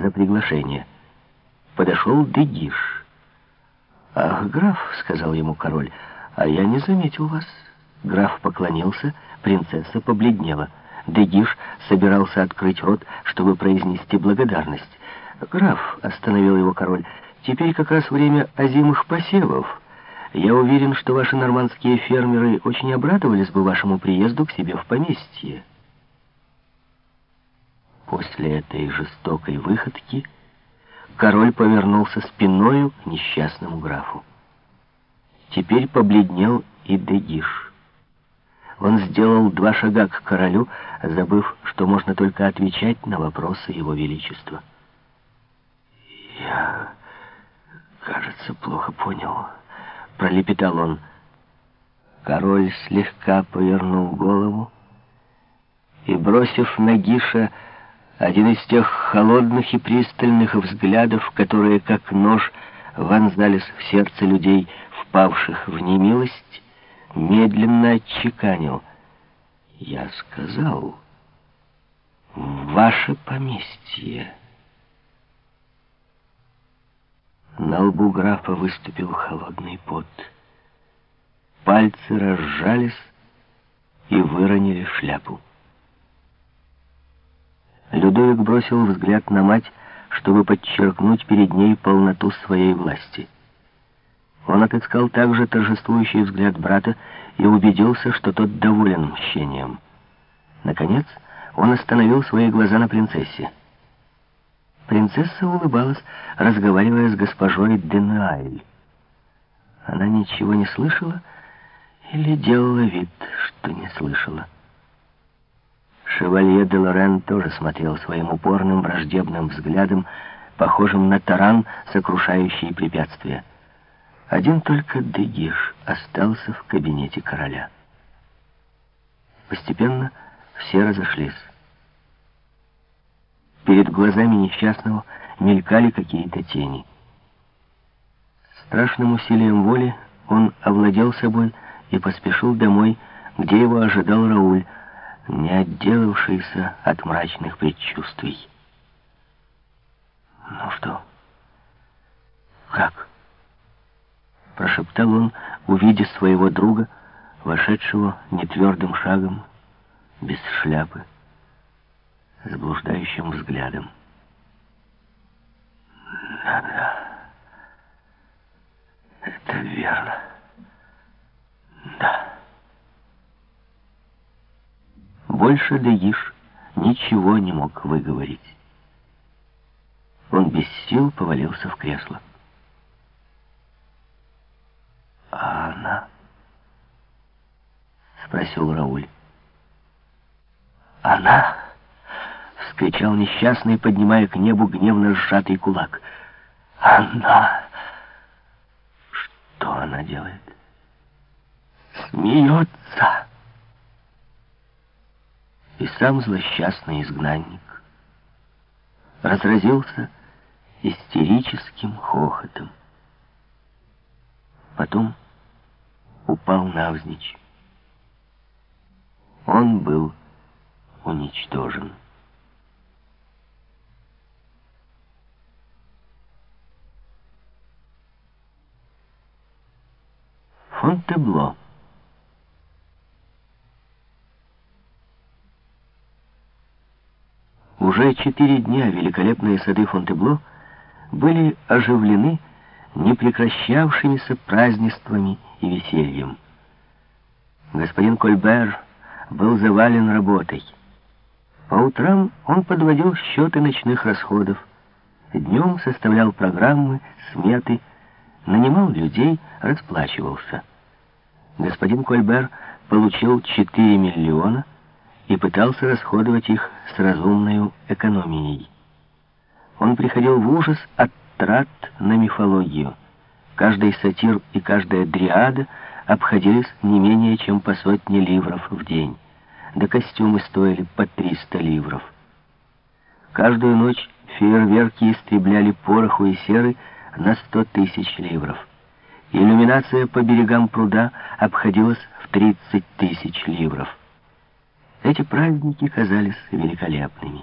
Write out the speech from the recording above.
за приглашение. Подошел Дегиш. «Ах, граф», — сказал ему король, — «а я не заметил вас». Граф поклонился, принцесса побледнела. Дегиш собирался открыть рот, чтобы произнести благодарность. «Граф», — остановил его король, — «теперь как раз время озимых посевов. Я уверен, что ваши нормандские фермеры очень обрадовались бы вашему приезду к себе в поместье». После этой жестокой выходки король повернулся спиною к несчастному графу. Теперь побледнел и Дегиш. Он сделал два шага к королю, забыв, что можно только отвечать на вопросы его величества. «Я, кажется, плохо понял», — пролепетал он. Король слегка повернул голову и, бросив на Гиша, один из тех холодных и пристальных взглядов, которые, как нож, вонзались в сердце людей, впавших в немилость, медленно отчеканил. «Я сказал, ваше поместье». На лбу графа выступил холодный пот. Пальцы разжались и выронили шляпу. Людовик бросил взгляд на мать, чтобы подчеркнуть перед ней полноту своей власти. Он отыскал также торжествующий взгляд брата и убедился, что тот доволен мщением. Наконец, он остановил свои глаза на принцессе. Принцесса улыбалась, разговаривая с госпожой Денуайль. Она ничего не слышала или делала вид, что не слышала. Шевалье де Лорен тоже смотрел своим упорным враждебным взглядом, похожим на таран, сокрушающий препятствия. Один только Дегиш остался в кабинете короля. Постепенно все разошлись. Перед глазами несчастного мелькали какие-то тени. Страшным усилием воли он овладел собой и поспешил домой, где его ожидал Рауль, не отделавшийся от мрачных предчувствий. «Ну что? Как?» Прошептал он, увидя своего друга, вошедшего нетвердым шагом, без шляпы, с блуждающим взглядом. «Да-да, это верно. Да». Больше Дегиш ничего не мог выговорить. Он без сил повалился в кресло. «А она?» — спросил Рауль. «Она?» — вскричал несчастный, поднимая к небу гневно сжатый кулак. «Она!» Что она делает? «Смеется!» И сам злосчастный изгнанник разразился истерическим хохотом. Потом упал навзничь. Он был уничтожен. Фонтебло Уже четыре дня великолепные сады Фонтебло были оживлены непрекращавшимися празднествами и весельем. Господин Кольбер был завален работой. По утрам он подводил счеты ночных расходов, днем составлял программы, сметы, нанимал людей, расплачивался. Господин Кольбер получил 4 миллиона и пытался расходовать их с разумной экономией. Он приходил в ужас от трат на мифологию. Каждый сатир и каждая дриада обходились не менее чем по сотне ливров в день. Да костюмы стоили по 300 ливров. Каждую ночь фейерверки истребляли пороху и серы на 100 тысяч ливров. Иллюминация по берегам пруда обходилась в 30 тысяч ливров. Эти праздники казались великолепными.